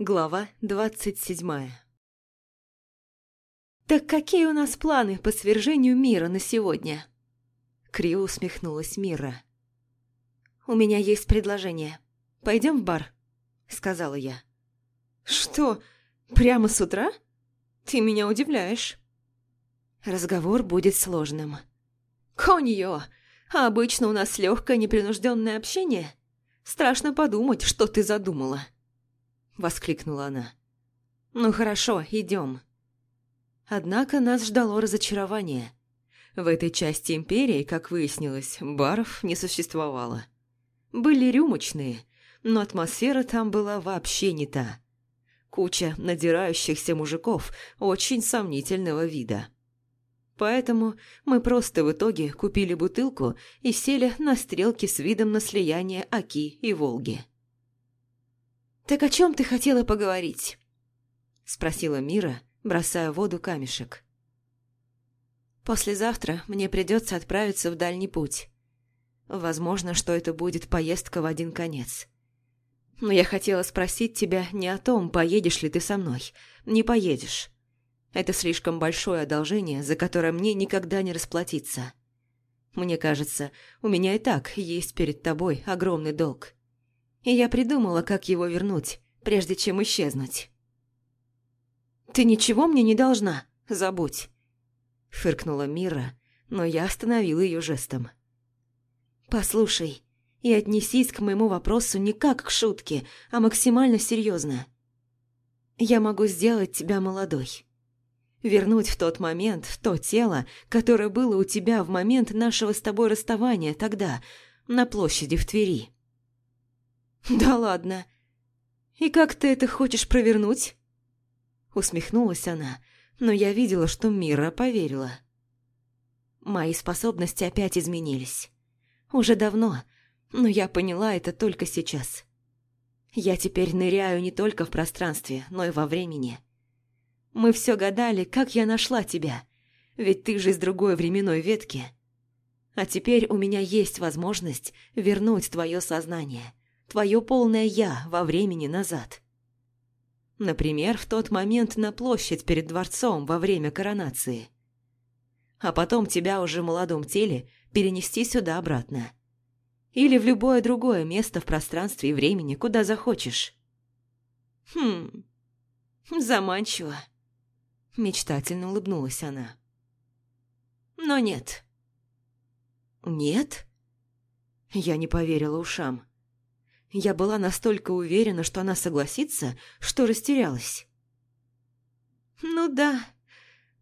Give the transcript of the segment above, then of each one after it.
Глава двадцать седьмая «Так какие у нас планы по свержению мира на сегодня?» Криво усмехнулась Мира. «У меня есть предложение. Пойдем в бар?» Сказала я. «Что, прямо с утра? Ты меня удивляешь». Разговор будет сложным. «Коньё! А обычно у нас легкое непринужденное общение. Страшно подумать, что ты задумала». – воскликнула она. «Ну хорошо, идем». Однако нас ждало разочарование. В этой части империи, как выяснилось, баров не существовало. Были рюмочные, но атмосфера там была вообще не та. Куча надирающихся мужиков очень сомнительного вида. Поэтому мы просто в итоге купили бутылку и сели на стрелки с видом на слияние Оки и Волги. «Так о чем ты хотела поговорить?» – спросила Мира, бросая в воду камешек. «Послезавтра мне придется отправиться в дальний путь. Возможно, что это будет поездка в один конец. Но я хотела спросить тебя не о том, поедешь ли ты со мной. Не поедешь. Это слишком большое одолжение, за которое мне никогда не расплатиться. Мне кажется, у меня и так есть перед тобой огромный долг» и я придумала, как его вернуть, прежде чем исчезнуть. «Ты ничего мне не должна, забудь!» Фыркнула Мира, но я остановила ее жестом. «Послушай, и отнесись к моему вопросу не как к шутке, а максимально серьезно. Я могу сделать тебя молодой. Вернуть в тот момент то тело, которое было у тебя в момент нашего с тобой расставания тогда, на площади в Твери. «Да ладно. И как ты это хочешь провернуть?» Усмехнулась она, но я видела, что Мира поверила. Мои способности опять изменились. Уже давно, но я поняла это только сейчас. Я теперь ныряю не только в пространстве, но и во времени. Мы все гадали, как я нашла тебя, ведь ты же из другой временной ветки. А теперь у меня есть возможность вернуть твое сознание твое полное «я» во времени назад. Например, в тот момент на площадь перед дворцом во время коронации. А потом тебя уже в молодом теле перенести сюда обратно. Или в любое другое место в пространстве и времени, куда захочешь. Хм, заманчиво. Мечтательно улыбнулась она. Но нет. Нет? Я не поверила ушам. Я была настолько уверена, что она согласится, что растерялась. «Ну да,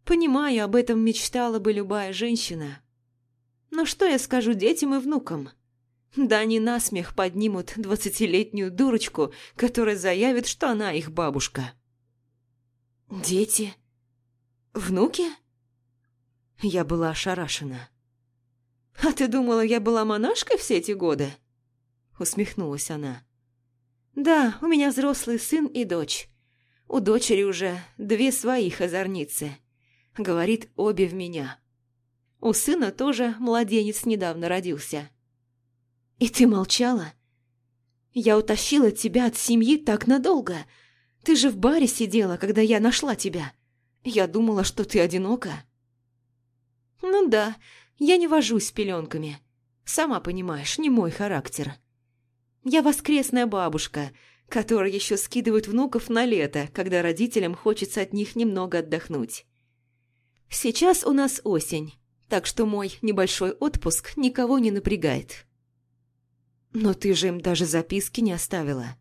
понимаю, об этом мечтала бы любая женщина. Но что я скажу детям и внукам?» Да они насмех поднимут двадцатилетнюю дурочку, которая заявит, что она их бабушка. «Дети? Внуки?» Я была ошарашена. «А ты думала, я была монашкой все эти годы?» усмехнулась она. «Да, у меня взрослый сын и дочь. У дочери уже две своих озорницы. Говорит, обе в меня. У сына тоже младенец недавно родился». «И ты молчала? Я утащила тебя от семьи так надолго. Ты же в баре сидела, когда я нашла тебя. Я думала, что ты одинока». «Ну да, я не вожусь с пеленками. Сама понимаешь, не мой характер». Я воскресная бабушка, которая еще скидывает внуков на лето, когда родителям хочется от них немного отдохнуть. Сейчас у нас осень, так что мой небольшой отпуск никого не напрягает. Но ты же им даже записки не оставила.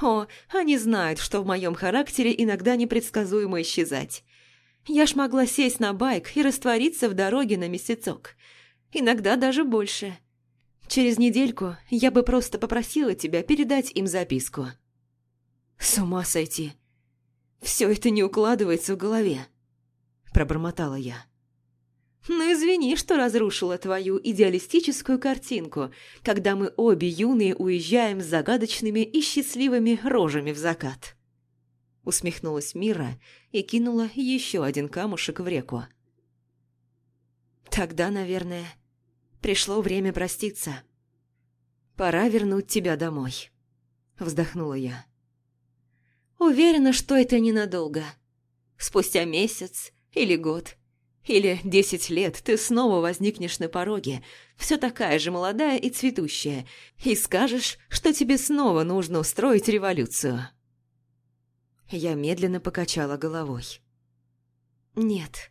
О, они знают, что в моем характере иногда непредсказуемо исчезать. Я ж могла сесть на байк и раствориться в дороге на месяцок. Иногда даже больше. — Через недельку я бы просто попросила тебя передать им записку. С ума сойти. Все это не укладывается в голове. Пробормотала я. Ну извини, что разрушила твою идеалистическую картинку, когда мы обе юные уезжаем с загадочными и счастливыми рожами в закат. Усмехнулась Мира и кинула еще один камушек в реку. Тогда, наверное, пришло время проститься. Пора вернуть тебя домой», – вздохнула я. «Уверена, что это ненадолго. Спустя месяц или год, или десять лет ты снова возникнешь на пороге, все такая же молодая и цветущая, и скажешь, что тебе снова нужно устроить революцию». Я медленно покачала головой. «Нет».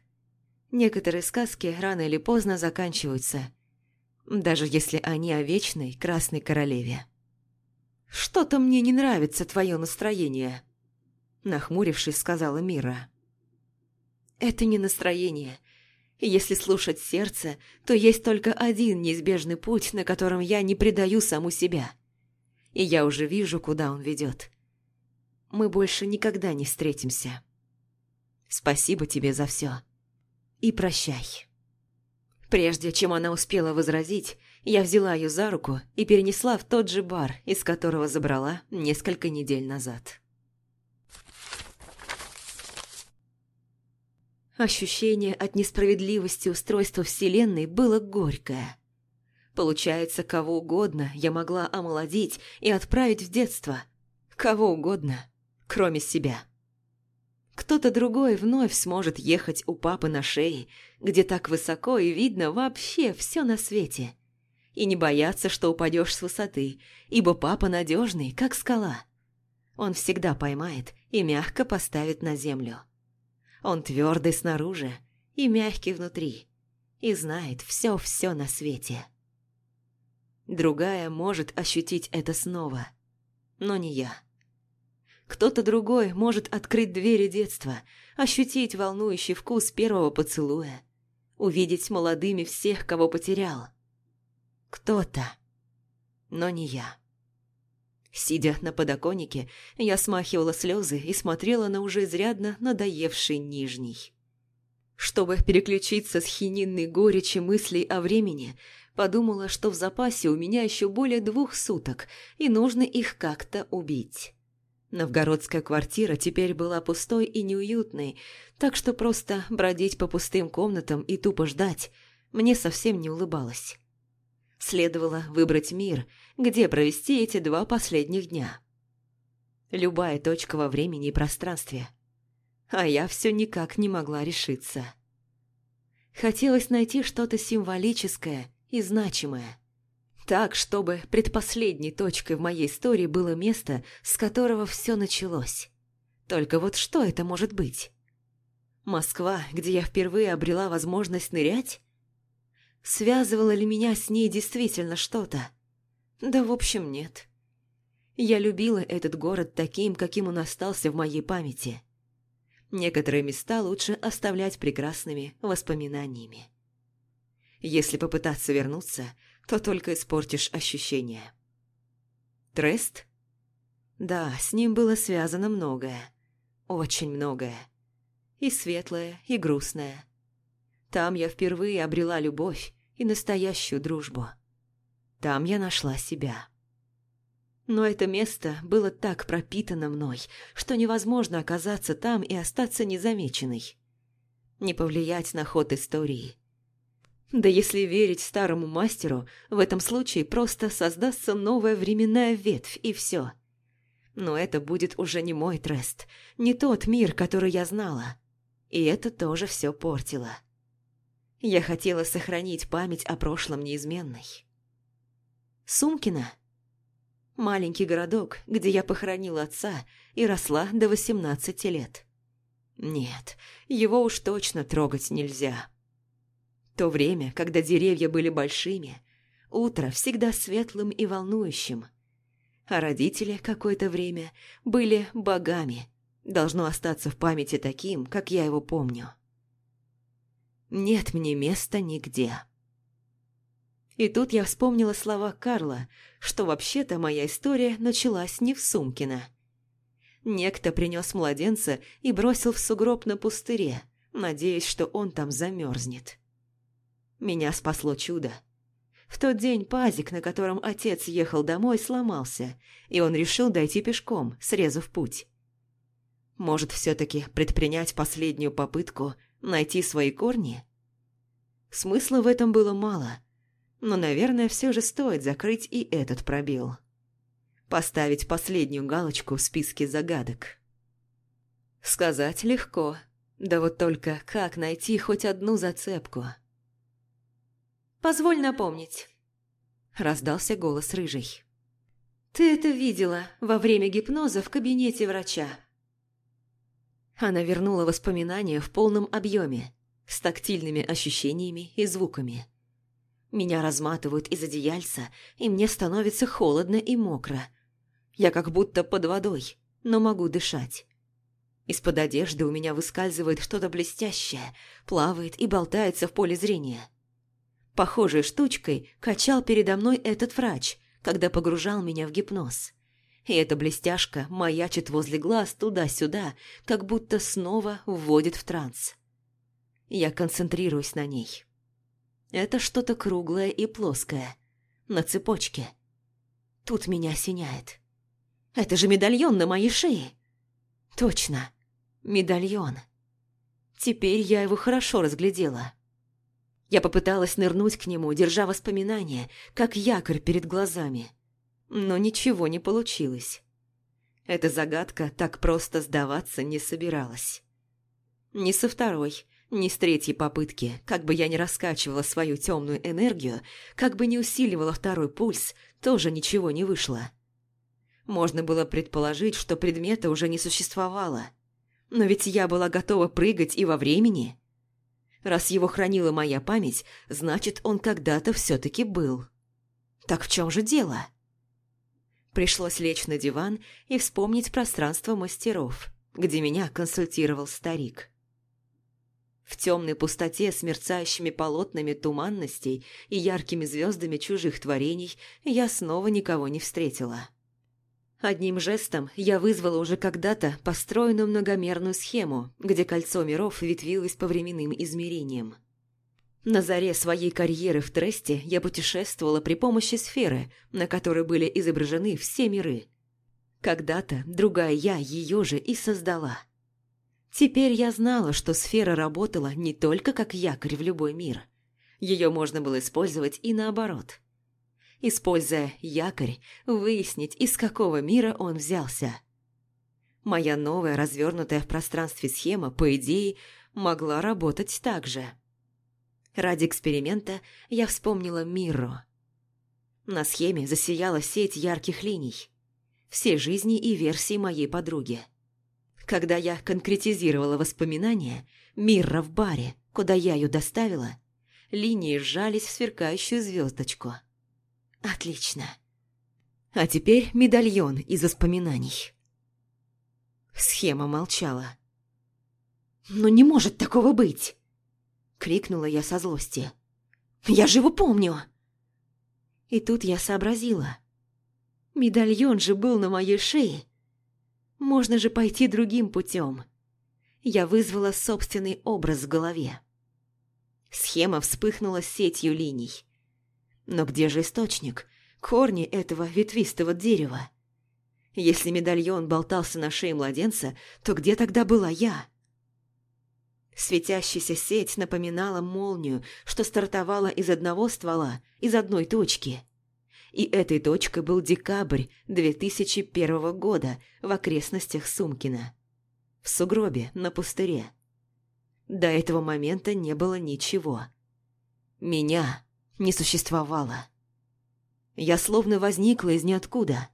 Некоторые сказки рано или поздно заканчиваются, даже если они о вечной Красной Королеве. «Что-то мне не нравится твое настроение», – нахмурившись, сказала Мира. «Это не настроение. Если слушать сердце, то есть только один неизбежный путь, на котором я не предаю саму себя. И я уже вижу, куда он ведет. Мы больше никогда не встретимся. Спасибо тебе за все. И прощай». Прежде чем она успела возразить, я взяла ее за руку и перенесла в тот же бар, из которого забрала несколько недель назад. Ощущение от несправедливости устройства Вселенной было горькое. Получается, кого угодно я могла омолодить и отправить в детство. Кого угодно, кроме себя. Кто-то другой вновь сможет ехать у папы на шее, где так высоко и видно вообще все на свете. И не бояться, что упадешь с высоты, ибо папа надежный, как скала. Он всегда поймает и мягко поставит на землю. Он твердый снаружи и мягкий внутри, и знает все-все на свете. Другая может ощутить это снова, но не я. Кто-то другой может открыть двери детства, ощутить волнующий вкус первого поцелуя, увидеть молодыми всех, кого потерял. Кто-то, но не я. Сидя на подоконнике, я смахивала слезы и смотрела на уже изрядно надоевший нижний. Чтобы переключиться с хининной горечи мыслей о времени, подумала, что в запасе у меня еще более двух суток, и нужно их как-то убить. Новгородская квартира теперь была пустой и неуютной, так что просто бродить по пустым комнатам и тупо ждать мне совсем не улыбалось. Следовало выбрать мир, где провести эти два последних дня. Любая точка во времени и пространстве. А я все никак не могла решиться. Хотелось найти что-то символическое и значимое. Так, чтобы предпоследней точкой в моей истории было место, с которого все началось. Только вот что это может быть? Москва, где я впервые обрела возможность нырять? Связывало ли меня с ней действительно что-то? Да, в общем, нет. Я любила этот город таким, каким он остался в моей памяти. Некоторые места лучше оставлять прекрасными воспоминаниями. Если попытаться вернуться, то только испортишь ощущение. Трест? Да, с ним было связано многое. Очень многое. И светлое, и грустное. Там я впервые обрела любовь и настоящую дружбу. Там я нашла себя. Но это место было так пропитано мной, что невозможно оказаться там и остаться незамеченной. Не повлиять на ход истории, Да если верить старому мастеру, в этом случае просто создастся новая временная ветвь, и все. Но это будет уже не мой трест, не тот мир, который я знала. И это тоже все портило. Я хотела сохранить память о прошлом неизменной. Сумкина. Маленький городок, где я похоронила отца и росла до 18 лет. Нет, его уж точно трогать нельзя. То время, когда деревья были большими, утро всегда светлым и волнующим. А родители какое-то время были богами. Должно остаться в памяти таким, как я его помню. Нет мне места нигде. И тут я вспомнила слова Карла, что вообще-то моя история началась не в Сумкино. Некто принес младенца и бросил в сугроб на пустыре, надеясь, что он там замерзнет. Меня спасло чудо. В тот день пазик, на котором отец ехал домой, сломался, и он решил дойти пешком, срезав путь. Может, все-таки предпринять последнюю попытку найти свои корни? Смысла в этом было мало, но, наверное, все же стоит закрыть и этот пробел. Поставить последнюю галочку в списке загадок. Сказать легко, да вот только как найти хоть одну зацепку – Позволь напомнить. Раздался голос рыжий. Ты это видела во время гипноза в кабинете врача. Она вернула воспоминания в полном объеме, с тактильными ощущениями и звуками. Меня разматывают из одеяльца, и мне становится холодно и мокро. Я как будто под водой, но могу дышать. Из-под одежды у меня выскальзывает что-то блестящее, плавает и болтается в поле зрения. Похожей штучкой качал передо мной этот врач, когда погружал меня в гипноз. И эта блестяшка маячит возле глаз туда-сюда, как будто снова вводит в транс. Я концентрируюсь на ней. Это что-то круглое и плоское, на цепочке. Тут меня осеняет. Это же медальон на моей шее. Точно, медальон. Теперь я его хорошо разглядела. Я попыталась нырнуть к нему, держа воспоминания, как якорь перед глазами. Но ничего не получилось. Эта загадка так просто сдаваться не собиралась. Ни со второй, ни с третьей попытки, как бы я ни раскачивала свою темную энергию, как бы не усиливала второй пульс, тоже ничего не вышло. Можно было предположить, что предмета уже не существовало. Но ведь я была готова прыгать и во времени – Раз его хранила моя память, значит, он когда-то все-таки был. Так в чем же дело? Пришлось лечь на диван и вспомнить пространство мастеров, где меня консультировал старик. В темной пустоте с мерцающими полотнами туманностей и яркими звездами чужих творений я снова никого не встретила. Одним жестом я вызвала уже когда-то построенную многомерную схему, где кольцо миров ветвилось по временным измерениям. На заре своей карьеры в Тресте я путешествовала при помощи сферы, на которой были изображены все миры. Когда-то другая я ее же и создала. Теперь я знала, что сфера работала не только как якорь в любой мир. Ее можно было использовать и наоборот – используя якорь, выяснить, из какого мира он взялся. Моя новая развернутая в пространстве схема, по идее, могла работать так же. Ради эксперимента я вспомнила Мирро. На схеме засияла сеть ярких линий. Все жизни и версии моей подруги. Когда я конкретизировала воспоминания, Мирра в баре, куда я ее доставила, линии сжались в сверкающую звездочку – Отлично. А теперь медальон из воспоминаний. Схема молчала. «Но не может такого быть!» Крикнула я со злости. «Я же его помню!» И тут я сообразила. Медальон же был на моей шее. Можно же пойти другим путем. Я вызвала собственный образ в голове. Схема вспыхнула сетью линий. Но где же источник? Корни этого ветвистого дерева. Если медальон болтался на шее младенца, то где тогда была я? Светящаяся сеть напоминала молнию, что стартовала из одного ствола, из одной точки. И этой точкой был декабрь 2001 года в окрестностях Сумкина. В сугробе, на пустыре. До этого момента не было ничего. Меня не существовало. Я словно возникла из ниоткуда.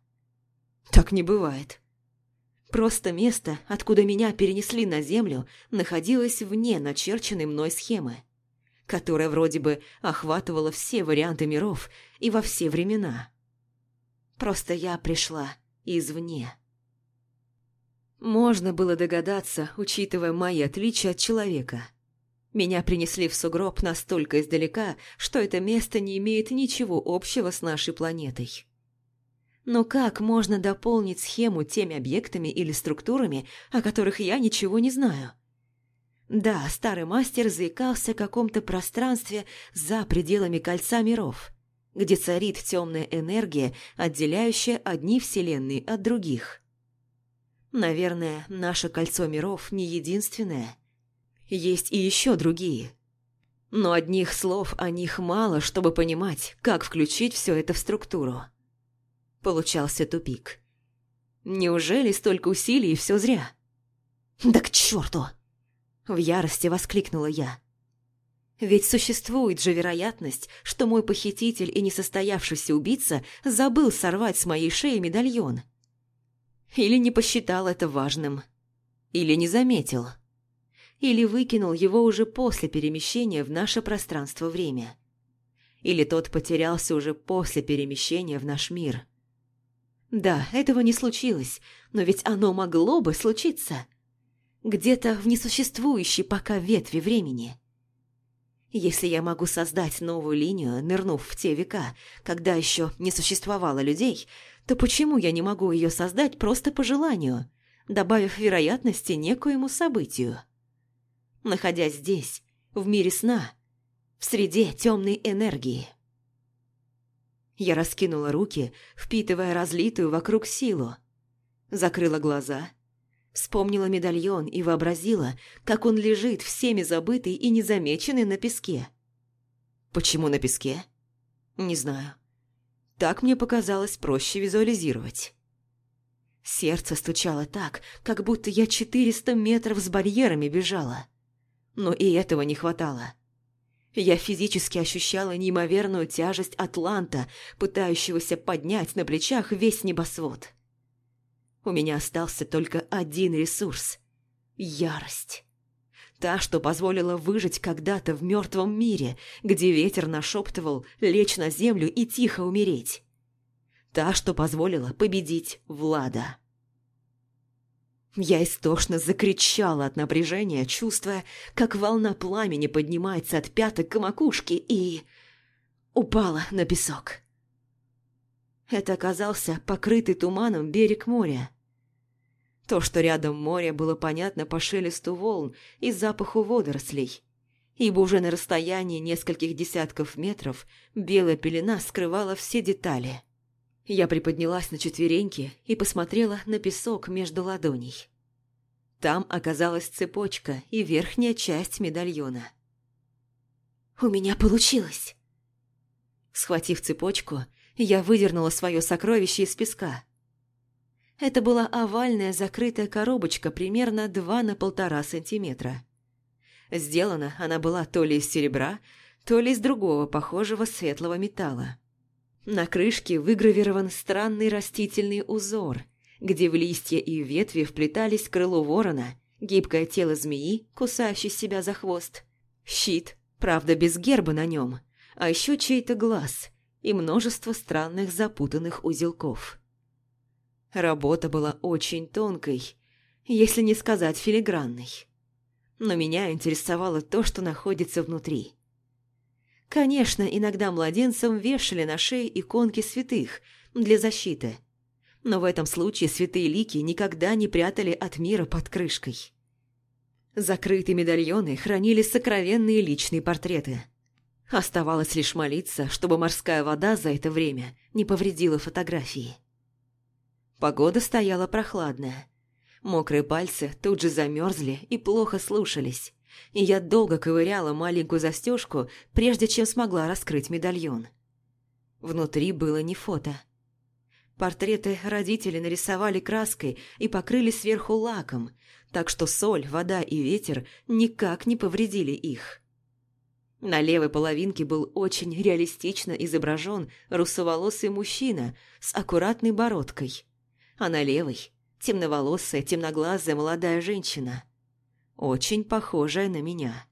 Так не бывает. Просто место, откуда меня перенесли на землю, находилось вне начерченной мной схемы, которая вроде бы охватывала все варианты миров и во все времена. Просто я пришла извне. Можно было догадаться, учитывая мои отличия от человека – меня принесли в сугроб настолько издалека, что это место не имеет ничего общего с нашей планетой. Но как можно дополнить схему теми объектами или структурами, о которых я ничего не знаю? Да, старый мастер заикался о каком-то пространстве за пределами кольца миров, где царит темная энергия, отделяющая одни вселенные от других. Наверное, наше кольцо миров не единственное – есть и еще другие. Но одних слов о них мало, чтобы понимать, как включить все это в структуру. Получался тупик. Неужели столько усилий и все зря? «Да к черту!» В ярости воскликнула я. Ведь существует же вероятность, что мой похититель и несостоявшийся убийца забыл сорвать с моей шеи медальон. Или не посчитал это важным. Или не заметил или выкинул его уже после перемещения в наше пространство-время. Или тот потерялся уже после перемещения в наш мир. Да, этого не случилось, но ведь оно могло бы случиться. Где-то в несуществующей пока ветви времени. Если я могу создать новую линию, нырнув в те века, когда еще не существовало людей, то почему я не могу ее создать просто по желанию, добавив вероятности некоему событию? находясь здесь, в мире сна, в среде темной энергии. Я раскинула руки, впитывая разлитую вокруг силу. Закрыла глаза, вспомнила медальон и вообразила, как он лежит всеми забытый и незамеченный на песке. Почему на песке? Не знаю. Так мне показалось проще визуализировать. Сердце стучало так, как будто я четыреста метров с барьерами бежала но и этого не хватало. Я физически ощущала неимоверную тяжесть Атланта, пытающегося поднять на плечах весь небосвод. У меня остался только один ресурс – ярость. Та, что позволила выжить когда-то в мертвом мире, где ветер нашептывал лечь на землю и тихо умереть. Та, что позволила победить Влада. Я истошно закричала от напряжения, чувствуя, как волна пламени поднимается от пяток к макушке и... упала на песок. Это оказался покрытый туманом берег моря. То, что рядом море, было понятно по шелесту волн и запаху водорослей, ибо уже на расстоянии нескольких десятков метров белая пелена скрывала все детали. Я приподнялась на четвереньки и посмотрела на песок между ладоней. Там оказалась цепочка и верхняя часть медальона. «У меня получилось!» Схватив цепочку, я выдернула свое сокровище из песка. Это была овальная закрытая коробочка примерно два на полтора сантиметра. Сделана она была то ли из серебра, то ли из другого похожего светлого металла. На крышке выгравирован странный растительный узор – где в листья и ветви вплетались крыло ворона, гибкое тело змеи, кусающей себя за хвост, щит, правда без герба на нем, а еще чей-то глаз и множество странных запутанных узелков. Работа была очень тонкой, если не сказать филигранной. Но меня интересовало то, что находится внутри. Конечно, иногда младенцам вешали на шеи иконки святых для защиты – но в этом случае святые лики никогда не прятали от мира под крышкой. Закрытые медальоны хранили сокровенные личные портреты. Оставалось лишь молиться, чтобы морская вода за это время не повредила фотографии. Погода стояла прохладная. Мокрые пальцы тут же замерзли и плохо слушались, и я долго ковыряла маленькую застежку, прежде чем смогла раскрыть медальон. Внутри было не фото – Портреты родителей нарисовали краской и покрыли сверху лаком, так что соль, вода и ветер никак не повредили их. На левой половинке был очень реалистично изображен русоволосый мужчина с аккуратной бородкой, а на левой – темноволосая, темноглазая молодая женщина, очень похожая на меня.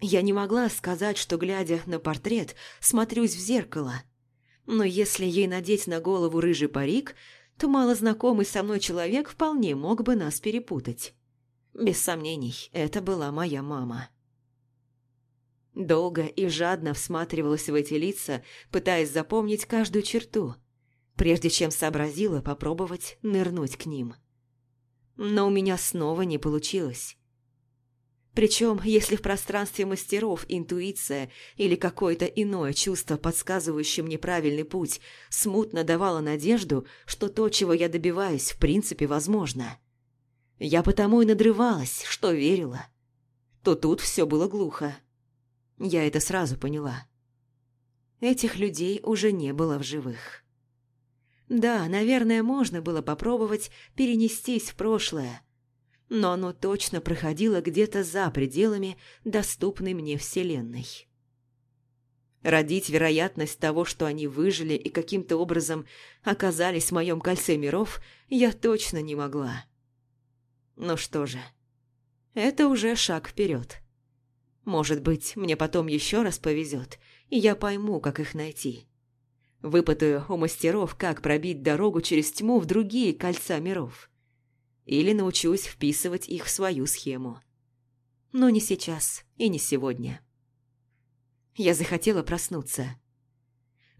Я не могла сказать, что, глядя на портрет, смотрюсь в зеркало – но если ей надеть на голову рыжий парик, то малознакомый со мной человек вполне мог бы нас перепутать. Без сомнений, это была моя мама. Долго и жадно всматривалась в эти лица, пытаясь запомнить каждую черту, прежде чем сообразила попробовать нырнуть к ним. Но у меня снова не получилось. Причем, если в пространстве мастеров интуиция или какое-то иное чувство, подсказывающее мне правильный путь, смутно давало надежду, что то, чего я добиваюсь, в принципе возможно. Я потому и надрывалась, что верила. То тут все было глухо. Я это сразу поняла. Этих людей уже не было в живых. Да, наверное, можно было попробовать перенестись в прошлое – но оно точно проходило где-то за пределами доступной мне вселенной. Родить вероятность того, что они выжили и каким-то образом оказались в моем кольце миров, я точно не могла. Ну что же, это уже шаг вперед. Может быть, мне потом еще раз повезет, и я пойму, как их найти. Выпытаю у мастеров, как пробить дорогу через тьму в другие кольца миров или научусь вписывать их в свою схему. Но не сейчас и не сегодня. Я захотела проснуться.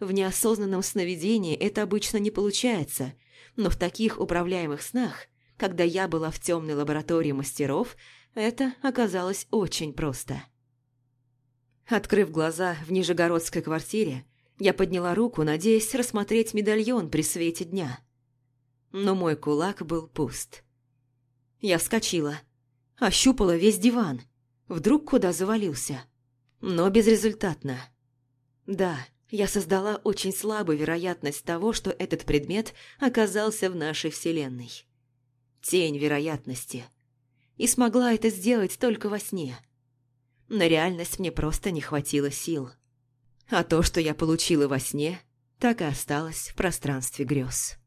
В неосознанном сновидении это обычно не получается, но в таких управляемых снах, когда я была в темной лаборатории мастеров, это оказалось очень просто. Открыв глаза в нижегородской квартире, я подняла руку, надеясь рассмотреть медальон при свете дня. Но мой кулак был пуст. Я вскочила. Ощупала весь диван. Вдруг куда завалился. Но безрезультатно. Да, я создала очень слабую вероятность того, что этот предмет оказался в нашей вселенной. Тень вероятности. И смогла это сделать только во сне. На реальность мне просто не хватило сил. А то, что я получила во сне, так и осталось в пространстве грез.